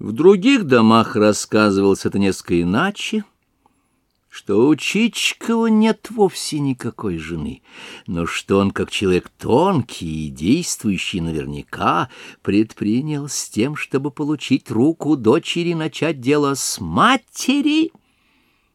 В других домах рассказывалось это несколько иначе, что у Чичкова нет вовсе никакой жены, но что он, как человек тонкий и действующий наверняка, предпринял с тем, чтобы получить руку дочери начать дело с матери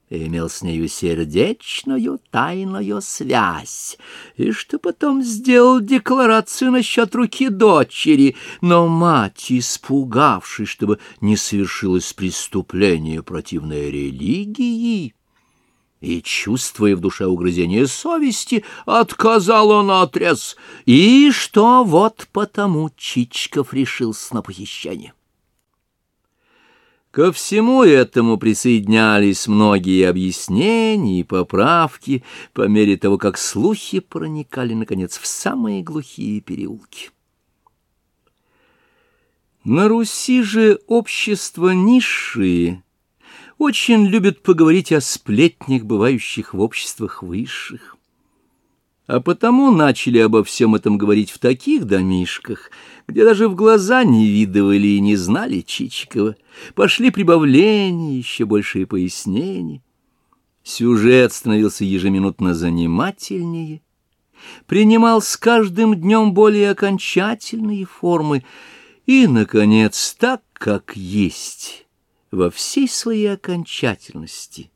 и имел с нею сердечную тайную связь, и что потом сделал декларацию насчет руки дочери, но мать, испугавшись, чтобы не совершилось преступление противной религии, и, чувствуя в душе угрызение совести, отказала наотрез, и что вот потому Чичков решился на похищение. Ко всему этому присоединялись многие объяснения и поправки по мере того, как слухи проникали, наконец, в самые глухие переулки. На Руси же общество низшие очень любят поговорить о сплетнях, бывающих в обществах высших. А потому начали обо всем этом говорить в таких домишках, где даже в глаза не видывали и не знали Чичикова. Пошли прибавления, еще большие пояснения. Сюжет становился ежеминутно занимательнее, принимал с каждым днем более окончательные формы и, наконец, так, как есть, во всей своей окончательности,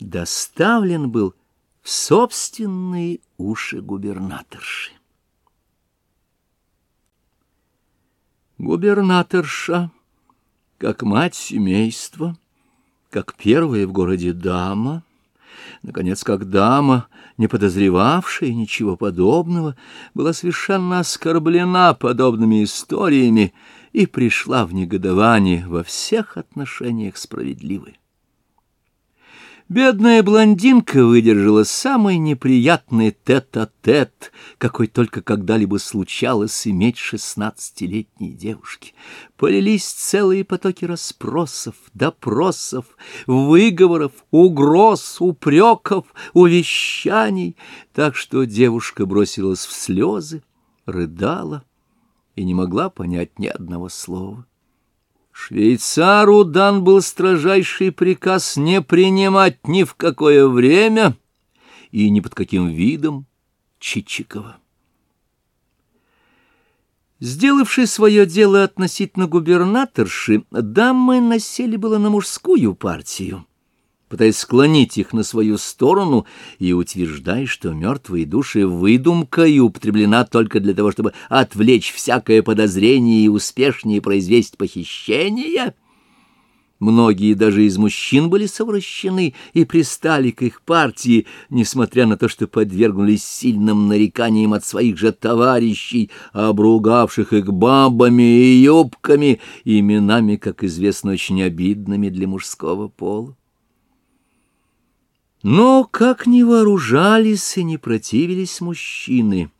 доставлен был в собственные уши губернаторши. Губернаторша, как мать семейства, как первая в городе дама, наконец, как дама, не подозревавшая ничего подобного, была совершенно оскорблена подобными историями и пришла в негодование во всех отношениях справедливой. Бедная блондинка выдержала самый неприятный тет-а-тет, -тет, какой только когда-либо случалось иметь шестнадцатилетней девушке. Полились целые потоки расспросов, допросов, выговоров, угроз, упреков, увещаний, так что девушка бросилась в слезы, рыдала и не могла понять ни одного слова. Швейцару дан был строжайший приказ не принимать ни в какое время и ни под каким видом Чичикова. Сделавший свое дело относительно губернаторши, дамы насели было на мужскую партию пытаясь склонить их на свою сторону и утверждая, что мертвые души выдумка и употреблена только для того, чтобы отвлечь всякое подозрение и успешнее произвести похищение. Многие даже из мужчин были совращены и пристали к их партии, несмотря на то, что подвергнулись сильным нареканиям от своих же товарищей, обругавших их бабами и юбками, именами, как известно, очень обидными для мужского пола. Но как ни вооружались и не противились мужчины,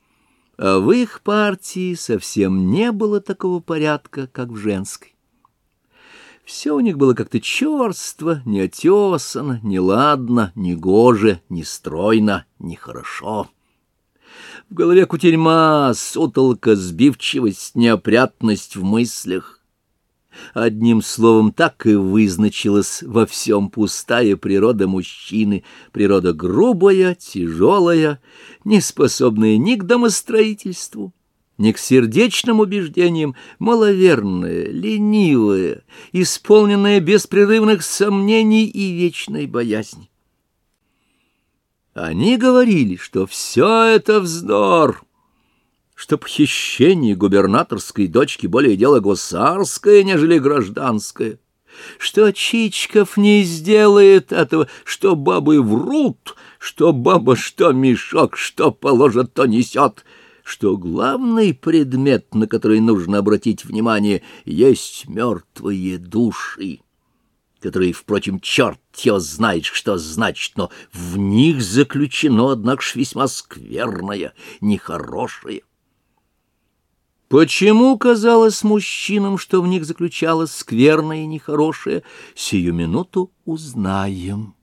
а в их партии совсем не было такого порядка, как в женской. Все у них было как-то черство, неотесано, неладно, негоже, нестройно, нехорошо. В голове кутерьма, сутолка, сбивчивость, неопрятность в мыслях. Одним словом, так и вызначилась во всем пустая природа мужчины, природа грубая, тяжелая, неспособная ни к домостроительству, ни к сердечным убеждениям, маловерная, ленивая, исполненная беспрерывных сомнений и вечной боязни. Они говорили, что все это вздор, что похищение губернаторской дочки более дело гусарское, нежели гражданское, что Чичков не сделает этого, что бабы врут, что баба что мешок, что положит, то несет, что главный предмет, на который нужно обратить внимание, есть мертвые души которые, впрочем, черт ее знает, что значит, но в них заключено, однако весьма скверное, нехорошее. Почему казалось мужчинам, что в них заключалось скверное и нехорошее, сию минуту узнаем.